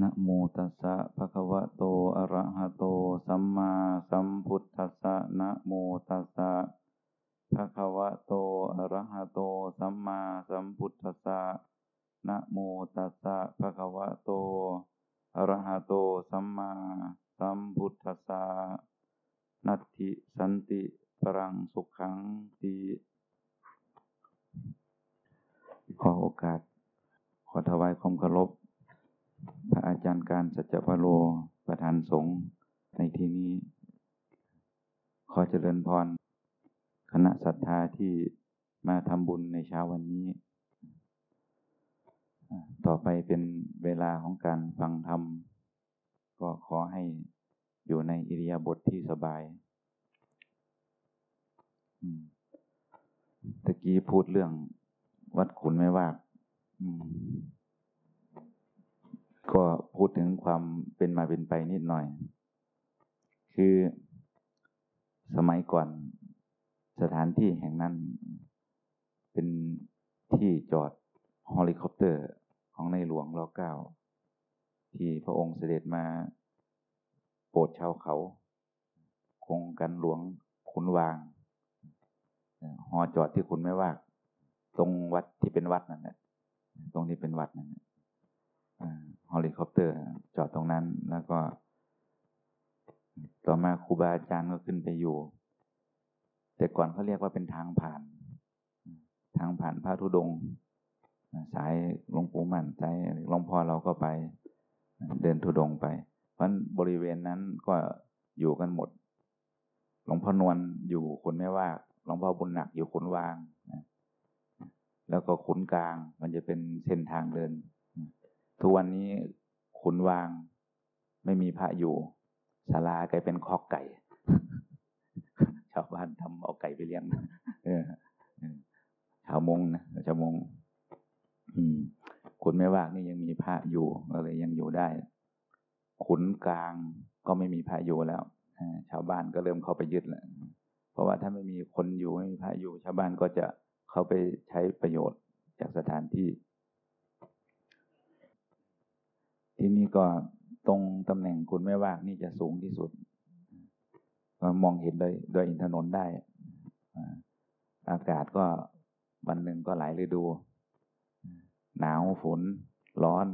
นะโมตัสสะภะคะวะโต อะระหะโต สัมมาสัมพุทธัสสะนะโมตัสสะภะคะวะโต อะระหะโต สัมมาสัมพุทธัสสะนะโมตัสสะภะคะวะโต อะระหะโต สัมมาสัมพุทธัสสะนัตถิสันติปรังสุขังติขอโอกาส ขอถวายความเคารพ จารย์การสัจพโลประธานสงฆ์ในที่นี้ ขอเจริญพร คณะศรัทธาที่มาทำบุญในเช้าวันนี้ ต่อไปเป็นเวลาของการฟังธรรม ก็ขอให้อยู่ในอิริยาบถทที่สบายตะกี้พูดเรื่องวัดขุนไม่ว่า ก็พูดถึงความเป็นมาเป็นไปนิดหน่อย คือสมัยก่อนสถานที่แห่งนั้น เป็นที่จอดเฮลิคอปเตอร์ของในหลวงรอเก้าที่พระองค์เสด็จมาโปรดชาวเขา โครงการหลวงขุนวางฮอจอดที่คุณไม่ว่า ตรงวัดที่เป็นวัดนั่นแหละตรงนี้เป็นวัดนั่นเฮลิคอปเตอร์ จอดตรงนั้น แล้วก็ ต่อมาครูบาอาจารย์ก็ขึ้นไปอยู่ แต่ก่อนเขาเรียกว่าเป็นทางผ่าน ทางผ่านพระธุดงค์สายหลวงปู่มั่นสายหลวงพ่อเราก็ไป เดินธุดงไป เพราะบริเวณนั้นก็อยู่กันหมด หลวงพ่อนวลอยู่คนไม่ว่าหลวงพ่อบุญหนักอยู่ขุนวาง แล้วก็ขุนกลางมันจะเป็นเส้นทางเดิน ทุกวันนี้ขุนวาง ไม่มีพระอยู่ศาลากลายเป็นคอกไก่ ชาวบ้านทำเอาไก่ไปเลี้ยงชาวมงนะชาวมงขุนไม่ว่างนี่ยังมีพระอยู่ก็เลยยังอยู่ได้ ขุนกลางก็ไม่มีพระอยู่แล้วชาวบ้านก็เริ่มเข้าไปยึดแล้วเพราะว่าถ้าไม่มีคนอยู่ไม่มีพระอยู่ ชาวบ้านก็จะเข้าไปใช้ประโยชน์จากสถานที่ ที่นี่ก็ตรงตำแหน่งคุณแม่ว่านี่จะสูงที่สุดมองเห็นโดยโดยอินทนนท์ได้ อากาศก็วันหนึ่งก็หลายฤดู หนาวฝนร้อน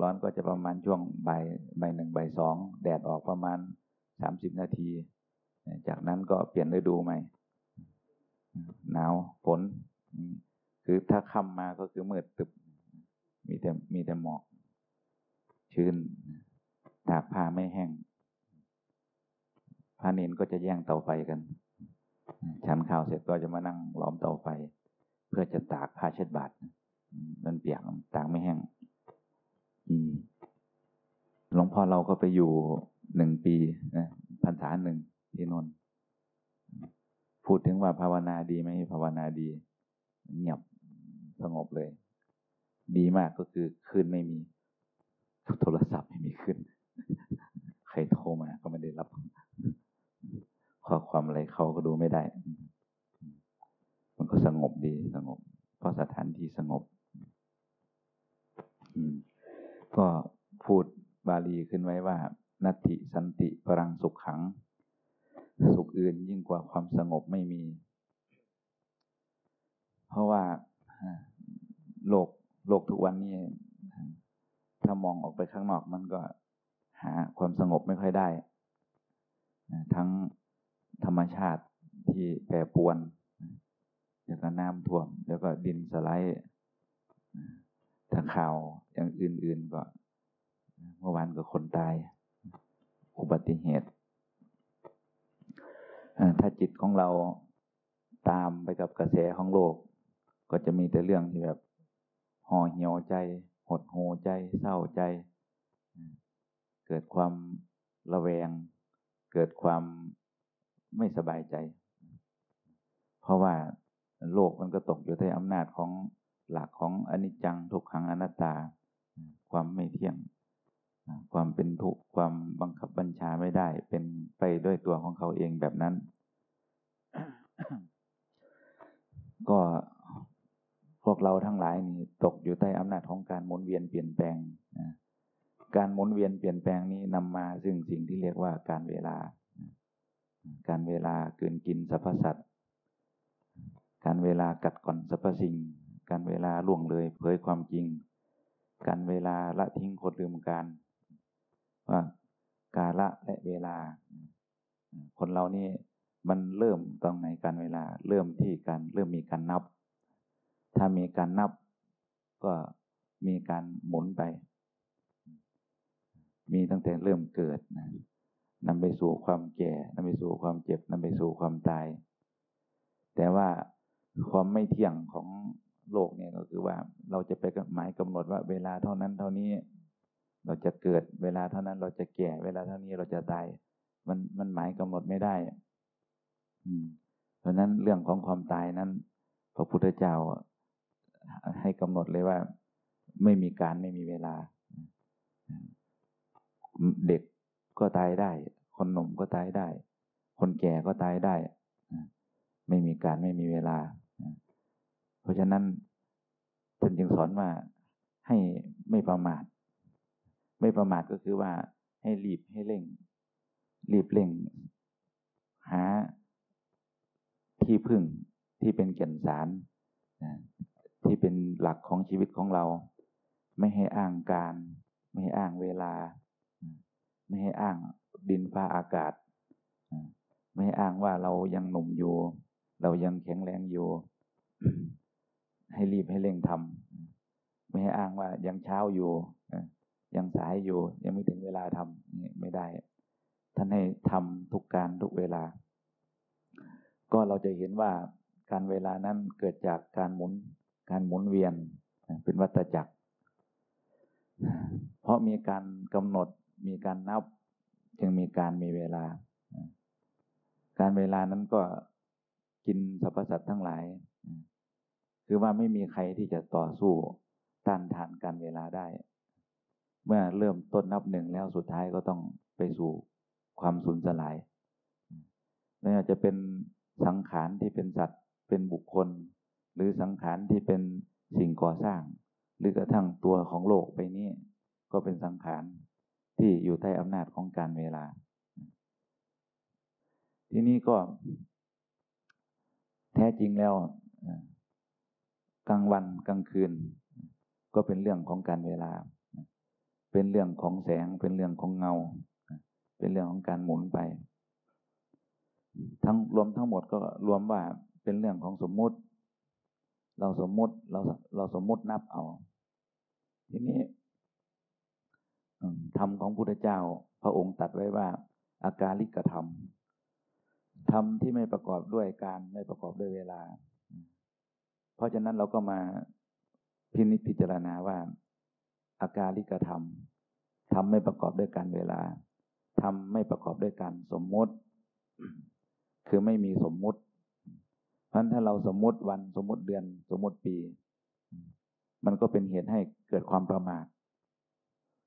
ร้อนก็จะประมาณช่วงบ่ายบ่ายหนึ่งบ่ายสองแดดออกประมาณสามสิบนาที จากนั้นก็เปลี่ยนฤดูใหม่ หนาวฝน คือถ้าค่ำมาก็คือมืดตึบ มีแต่มีแต่หมอก ชื้นตากผ้าไม่แห้งพระเนนก็จะแย่งเตาไฟกัน ฉันข้าวเสร็จก็จะมานั่งล้อมเตาไฟ เพื่อจะตากผ้าเช็ดบาดมันเปียกตากไม่แห้งหลวงพ่อเราก็ไปอยู่หนึ่งปีนะพรรษาหนึ่งที่นนพูดถึงว่าภาวนาดีไหมภาวนาดี เงียบสงบเลย ดีมากก็คือคืนไม่มี โทรศัพท์ไม่มีขึ้น ใครโทรมาก็ไม่ได้รับ ข้อความอะไรเขาก็ดูไม่ได้ มันก็สงบดีสงบ เพราะสถานที่สงบก็พูดบาลีขึ้นไว้ว่า นัตติสันติปรังสุขขัง สุขอื่นยิ่งกว่าความสงบไม่มี เพราะว่าโลก โลกทุกวันนี้ถ้ามองออกไปข้างนอกมันก็หาความสงบไม่ค่อยได้ ทั้งธรรมชาติที่แปรปวนแล้วก็น้ำท่วม แล้วก็ดินสไลด์ถ้าข่าวอย่างอื่น ๆก็ เมื่อวานก็คนตาย อุบัติเหตุ ถ้าจิตของเราตามไปกับกระแสของโลก ก็จะมีแต่เรื่องที่แบบห่อเหี่ยวใจ หดหูใจ เศร้าใจ เกิดความระแวง เกิดความไม่สบายใจ เพราะว่าโลกมันก็ตกอยู่ในอำนาจของหลักของอนิจจังทุกขังอนัตตา ความไม่เที่ยง ความเป็นทุกข์ความบังคับบัญชาไม่ได้ เป็นไปด้วยตัวของเขาเองแบบนั้น ก็พวกเราทั้งหลายนี่ตกอยู่ใต้อำนาจของการหมุนเวียนเปลี่ยนแปลงนะ การหมุนเวียนเปลี่ยนแปลงนี้นำมาซึ่งสิ่งที่เรียกว่าการเวลา การเวลาเกินกินสรรพสัตว์การเวลากัดก่อนสรรพสิ่ง การเวลาล่วงเลยเผยความจริง การเวลาละทิ้งคนลืมการว่ากาละและเวลา คนเรานี่มันเริ่มตรงไหนการเวลา เริ่มที่การเริ่มมีการนับ ถ้ามีการนับก็มีการหมุนไป มีตั้งแต่เริ่มเกิดนะนำไปสู่ความแก่นำไปสู่ความเจ็บนำไปสู่ความตาย แต่ว่าความไม่เที่ยงของโลกเนี่ยก็คือว่าเราจะไปหมายกำหนดว่าเวลาเท่านั้นเท่านี้ เราจะเกิดเวลาเท่านั้น เราจะแก่ เวลาเท่านี้เราจะตาย มันมันหมายกำหนดไม่ได้ อืม เพราะนั้นเรื่องของความตายนั้น พระพุทธเจ้าให้กำหนดเลยว่า ไม่มีการไม่มีเวลา เด็กก็ตายได้ คนหนุ่มก็ตายได้ คนแก่ก็ตายได้ ไม่มีการไม่มีเวลา เพราะฉะนั้นท่านจึงสอนว่าให้ไม่ประมาท ไม่ประมาทก็คือว่าให้รีบให้เร่ง รีบเร่ง หาที่พึ่งที่เป็นแก่นสารที่เป็นหลักของชีวิตของเรา ไม่ให้อ้างการ ไม่ให้อ้างเวลา ไม่ให้อ้างดินฟ้าอากาศ ไม่ให้อ้างว่าเรายังหนุ่มอยู่ เรายังแข็งแรงอยู่ ให้รีบให้เร่งทำไม่ให้อ้างว่ายังเช้าอยู่ยังสายอยู่ ยังไม่ถึงเวลาทำไม่ได้ ท่านให้ทำทุกการทุกเวลา ก็เราจะเห็นว่าการเวลานั้นเกิดจากการหมุนการหมุนเวียนเป็นวัฏจักร เพราะมีการกำหนด มีการนับ จึงมีการมีเวลา การเวลานั้นก็กินสรรพสัตว์ทั้งหลาย คือว่าไม่มีใครที่จะต่อสู้ต้านทานการเวลาได้ เมื่อเริ่มต้นนับหนึ่งแล้วสุดท้ายก็ต้องไปสู่ความสูญสลายไม่ว่าจะเป็นสังขารที่เป็นสัตว์เป็นบุคคล หรือสังขารที่เป็นสิ่งก่อสร้าง หรือกระทั่งตัวของโลกไปนี้ก็เป็นสังขาร ที่อยู่ใต้อำนาจของการเวลา ที่นี้ก็ แท้จริงแล้วกลางวันกลางคืน ก็เป็นเรื่องของการเวลา เป็นเรื่องของแสง เป็นเรื่องของเงา เป็นเรื่องของการหมุนไป ทั้งรวมทั้งหมดก็รวมว่าเป็นเรื่องของสมมุติ เราสมมุติเราเราสมมุตินับเอา ทีนี้ ธรรมของพุทธเจ้า พระองค์ตัดไว้ว่า อาการลิกธรรมธรรมที่ไม่ประกอบด้วยการไม่ประกอบด้วยเวลา เพราะฉะนั้นเราก็มาพินิจพิจารณาว่า อาการลิกธรรมทำไม่ประกอบด้วยการเวลาทำไม่ประกอบด้วยการสมมติ คือไม่มีสมมติเพราะถ้าเราสมมติวันสมมติเดือนสมมติปี มันก็เป็นเหตุให้เกิดความประมาท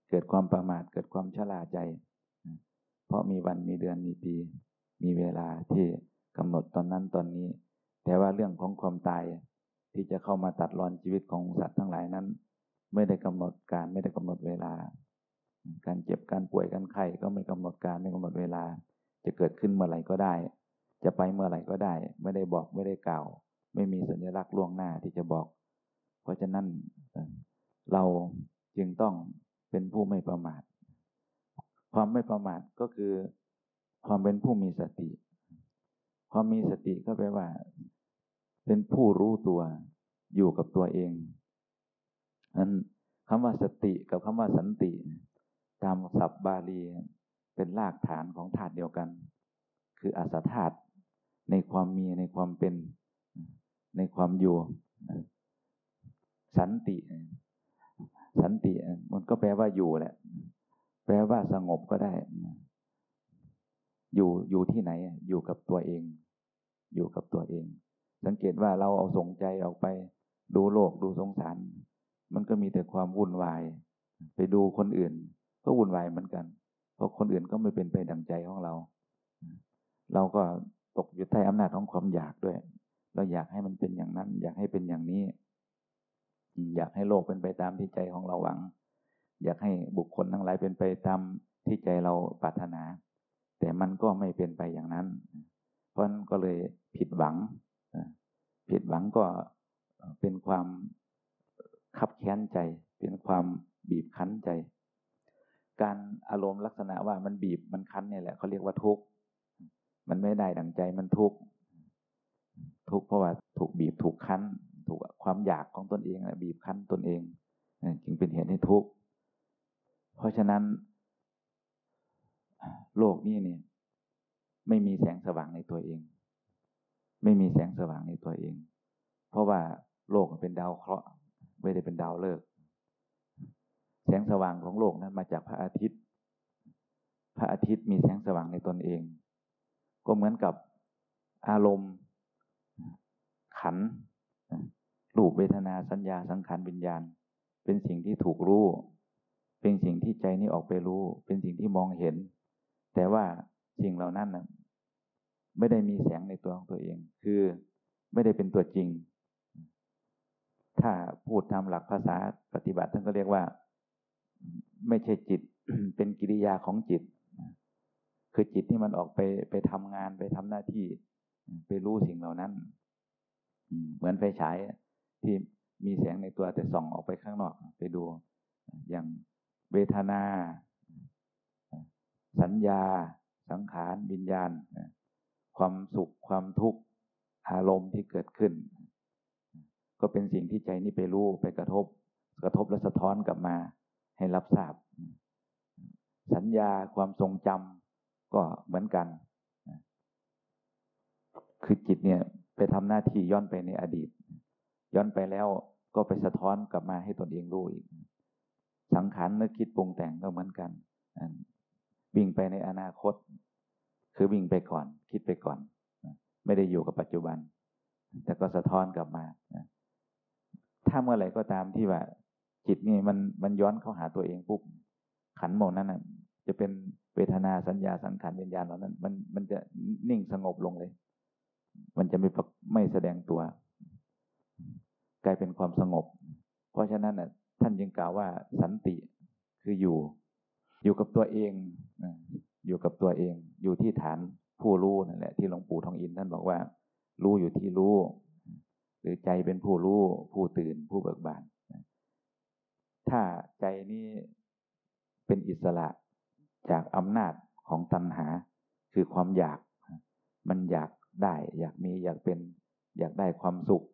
เกิดความประมาทเกิดความชราใจ เพราะมีวันมีเดือนมีปี มีเวลาที่กำหนดตอนนั้นตอนนี้ แต่ว่าเรื่องของความตายที่จะเข้ามาตัดรอนชีวิตของสัตว์ทั้งหลายนั้น ไม่ได้กำหนดการไม่ได้กำหนดเวลา การเจ็บการป่วยการไข้ก็ไม่กำหนดการไม่กำหนดเวลา จะเกิดขึ้นเมื่อไหร่ก็ได้ จะไปเมื่อไหร่ก็ได้ ไม่ได้บอกไม่ได้กล่าว ไม่มีสัญลักษณ์ล่วงหน้าที่จะบอก เพราะฉะนั้นเราจึงต้อง เป็นผู้ไม่ประมาท ความไม่ประมาทก็คือความเป็นผู้มีสติ ความมีสติก็แปลว่า เป็นผู้รู้ตัวอยู่กับตัวเองนั้นคำว่าสติกับคำว่าสันติ ตามศัพท์บาลีเป็นรากฐานของธาตุเดียวกัน คืออาสาธาตุในความมีในความเป็นในความอยู่ สันติ สันติมันก็แปลว่าอยู่แหละ แปลว่าสงบก็ได้ อยู่อยู่ที่ไหน อยู่กับตัวเอง อยู่กับตัวเอง สังเกตว่าเราเอาสงใจออกไป ดูโลกดูสงสาร มันก็มีแต่ความวุ่นวาย ไปดูคนอื่น ก็วุ่นวายเหมือนกัน เพราะคนอื่นก็ไม่เป็นไปดังใจของเรา เราก็ตกอยู่ใต้อำนาจของความอยากด้วย เราอยากให้มันเป็นอย่างนั้น อยากให้เป็นอย่างนี้ อยากให้โลกเป็นไปตามที่ใจของเราหวัง อยากให้บุคคลทั้งหลายเป็นไปตามที่ใจเราปรารถนา แต่มันก็ไม่เป็นไปอย่างนั้น เพราะนั้นก็เลยผิดหวัง ผิดหวังก็เป็นความขับแค้นใจ เป็นความบีบคั้นใจ การอารมณ์ลักษณะว่ามันบีบมันคั้นเนี่ยแหละเขาเรียกว่าทุกข์ มันไม่ได้ดั่งใจมันทุกข์ ทุกข์เพราะว่าถูกบีบถูกคั้น ถูกความอยากของตนเองบีบคั้นตนเองจึงเป็นเหตุให้ทุกข์เพราะฉะนั้น โลกนี้เนี่ย ไม่มีแสงสว่างในตัวเอง ไม่มีแสงสว่างในตัวเอง เพราะว่าโลกเป็นดาวเคราะห์ไม่ได้เป็นดาวฤกษ์แสงสว่างของโลกนั้นมาจากพระอาทิตย์ พระอาทิตย์มีแสงสว่างในตนเอง ก็เหมือนกับอารมณ์ขัน รูปเวทนาสัญญาสังขารวิญญาณ เป็นสิ่งที่ถูกรู้ เป็นสิ่งที่ใจนี้ออกไปรู้ เป็นสิ่งที่มองเห็น แต่ว่าสิ่งเหล่านั้นนะไม่ได้มีแสงในตัวของตัวเอง คือไม่ได้เป็นตัวจริง ถ้าพูดตามหลักภาษาปฏิบัติท่านก็เรียกว่า ไม่ใช่จิต เป็นกิริยาของจิต คือจิตที่มันออกไปไปทำงานไปทำหน้าที่ ไปรู้สิ่งเหล่านั้น เหมือนไฟฉาย ที่มีแสงในตัวแต่ส่องออกไปข้างนอกไปดู อย่างเวทนา สัญญา สังขารวิญญาณ ความสุขความทุกข์อารมณ์ที่เกิดขึ้น ก็เป็นสิ่งที่ใจนี่ไปรู้ไปกระทบ กระทบและสะท้อนกลับมาให้รับทราบ สัญญาความทรงจำก็เหมือนกัน คือจิตเนี่ยไปทำหน้าที่ย้อนไปในอดีต ย้อนไปแล้วก็ไปสะท้อนกลับมาให้ตนเองรู้อีก สังขารนึกคิดปรุงแต่งก็เหมือนกันวิ่งไปในอนาคต คือวิ่งไปก่อน คิดไปก่อน ไม่ได้อยู่กับปัจจุบัน แต่ก็สะท้อนกลับมาถ้าเมื่อไหร่ก็ตามที่ว่า จิตนี่มันมันย้อนเข้าหาตัวเองปุ๊บขันโมนั้นน่ะ จะเป็นเวทนาสัญญาสังขารวิญญาณเหล่านั้น มันมันจะนิ่งสงบลงเลย มันจะไม่ไม่แสดงตัว กลายเป็นความสงบ เพราะฉะนั้นน่ะท่านยังกล่าวว่าสันติคืออยู่ อยู่กับตัวเองอยู่กับตัวเอง อยู่ที่ฐานผู้รู้นั่นแหละที่หลวงปู่ทองอินท่านบอกว่า รู้อยู่ที่รู้ หรือใจเป็นผู้รู้ ผู้ตื่นผู้เบิกบานถ้าใจนี้เป็นอิสระจากอำนาจของตัณหา คือความอยาก มันอยากได้ อยากมีอยากเป็น อยากได้ความสุข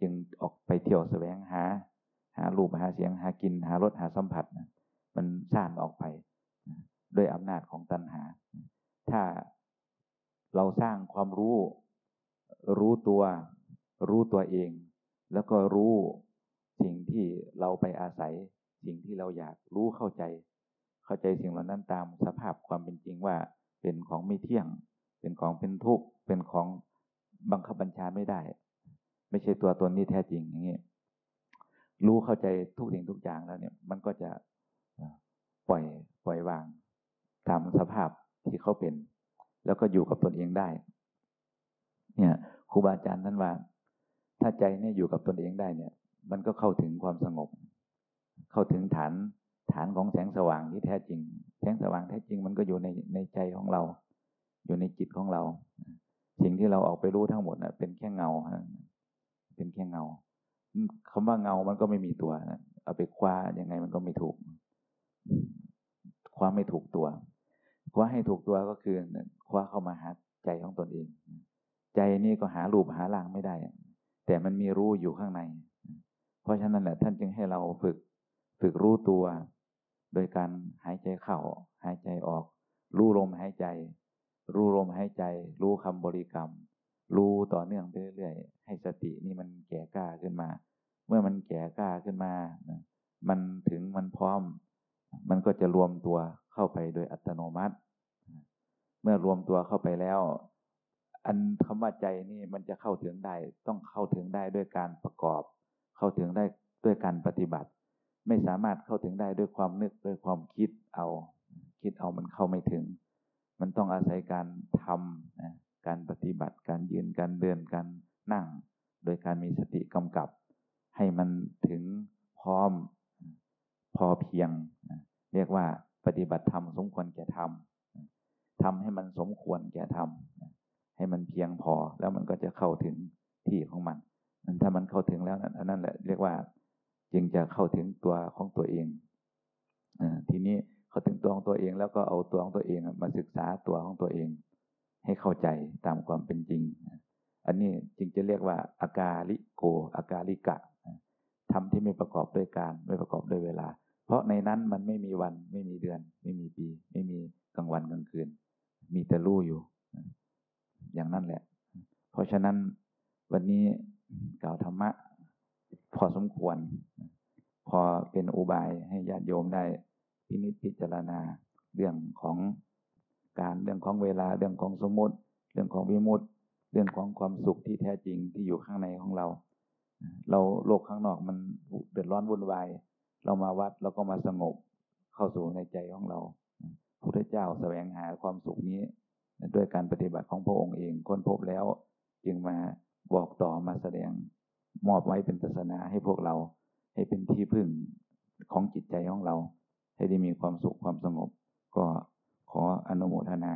จึงออกไปเที่ยวแสวงหา หารูปหาเสียงหากินหารสหาสัมผัสมันซ่านออกไปด้วยอำนาจของตัณหา ถ้าเราสร้างความรู้ รู้ตัว รู้ตัวเอง แล้วก็รู้สิ่งที่เราไปอาศัย สิ่งที่เราอยากรู้เข้าใจ เข้าใจสิ่งเหล่านั้นตามสภาพความเป็นจริงว่า เป็นของไม่เที่ยง เป็นของเป็นทุกข์ เป็นของบังคับบัญชาไม่ได้ ไม่ใช่ตัวตนนี้แท้จริงอย่างนี้รู้เข้าใจทุกสิ่งทุกอย่างแล้วเนี่ย มันก็จะปล่อยปล่อยวาง ตามสภาพที่เขาเป็น แล้วก็อยู่กับตนเองได้ เนี่ยครูบาอาจารย์ท่านว่า ถ้าใจเนี่ยอยู่กับตนเองได้เนี่ย มันก็เข้าถึงความสงบ เข้าถึงฐานฐานของแสงสว่างที่แท้จริง แสงสว่างแท้จริงมันก็อยู่ในในใจของเรา อยู่ในจิตของเรา สิ่งที่เราออกไปรู้ทั้งหมดนะเป็นแค่เงา เป็นแค่เงาคำว่าเงามันก็ไม่มีตัวนะเอาไปคว้ายังไงมันก็ไม่ถูก คว้าไม่ถูกตัว คว้าให้ถูกตัวก็คือคว้าเข้ามาหาใจของตนเอง ใจนี่ก็หารูปหาร่างไม่ได้ แต่มันมีรู้อยู่ข้างใน เพราะฉะนั้นแหละท่านจึงให้เราฝึกฝึกรู้ตัว โดยการหายใจเข้าหายใจออก รู้ลมหายใจ รู้ลมหายใจ รู้คำบริกรรม รู้ต่อเนื่องไปเรื่อยๆ ให้สตินี่มันแก่กล้าขึ้นมา เมื่อมันแก่กล้าขึ้นมา มันถึงมันพร้อม มันก็จะรวมตัวเข้าไปโดยอัตโนมัติ เมื่อรวมตัวเข้าไปแล้ว อันคำว่าใจนี่มันจะเข้าถึงได้ ต้องเข้าถึงได้ด้วยการประกอบ เข้าถึงได้ด้วยการปฏิบัติ ไม่สามารถเข้าถึงได้ด้วยความนึกด้วยความคิดเอา คิดเอามันเข้าไม่ถึง มันต้องอาศัยการทำ การปฏิบัติการยืนการเดินการนั่ง โดยการมีสติกำกับ ให้มันถึงพร้อมพอเพียง เรียกว่าปฏิบัติธรรมสมควรแก่ธรรมทำให้มันสมควรแก่ธรรมให้มันเพียงพอแล้วมันก็จะเข้าถึงที่ของมันถ้ามันเข้าถึงแล้วอันนั้นแหละเรียกว่าจึงจะเข้าถึงตัวของตัวเองอทีนี้เข้าถึงตัวของตัวเองแล้วก็เอาตัวของตัวเองมาศึกษาตัวของตัวเอง ให้เข้าใจตามความเป็นจริง อันนี้จึงจะเรียกว่าอากาลิโกอากาลิกะทำที่ไม่ประกอบด้วยการไม่ประกอบด้วยเวลา เพราะในนั้นมันไม่มีวันไม่มีเดือน ไม่มีปี ไม่มีกลางวันกลางคืน มีแต่รู้อยู่ อย่างนั้นแหละ เพราะฉะนั้นวันนี้กล่าวธรรมะ พอสมควร พอเป็นอุบายให้ญาติโยมได้พินิจพิจารณาเรื่องของ การเรื่องของเวลาเรื่องของสมมติ เรื่องของวิมุตติ เรื่องของความสุขที่แท้จริงที่อยู่ข้างในของเรา เราโลกข้างนอกมันเดือดร้อนวุ่นวายเรามาวัดเราก็มาสงบเข้าสู่ในใจของเราพระพุทธเจ้าแสวงหาความสุขนี้ด้วยการปฏิบัติของพระองค์เองค้นพบแล้ว จึงมาบอกต่อมาแสดงมอบไว้เป็นศาสนาให้พวกเรา ให้เป็นที่พึ่งของจิตใจของเรา ให้ได้มีความสุขความสงบ ก็ ขออนุโมทนา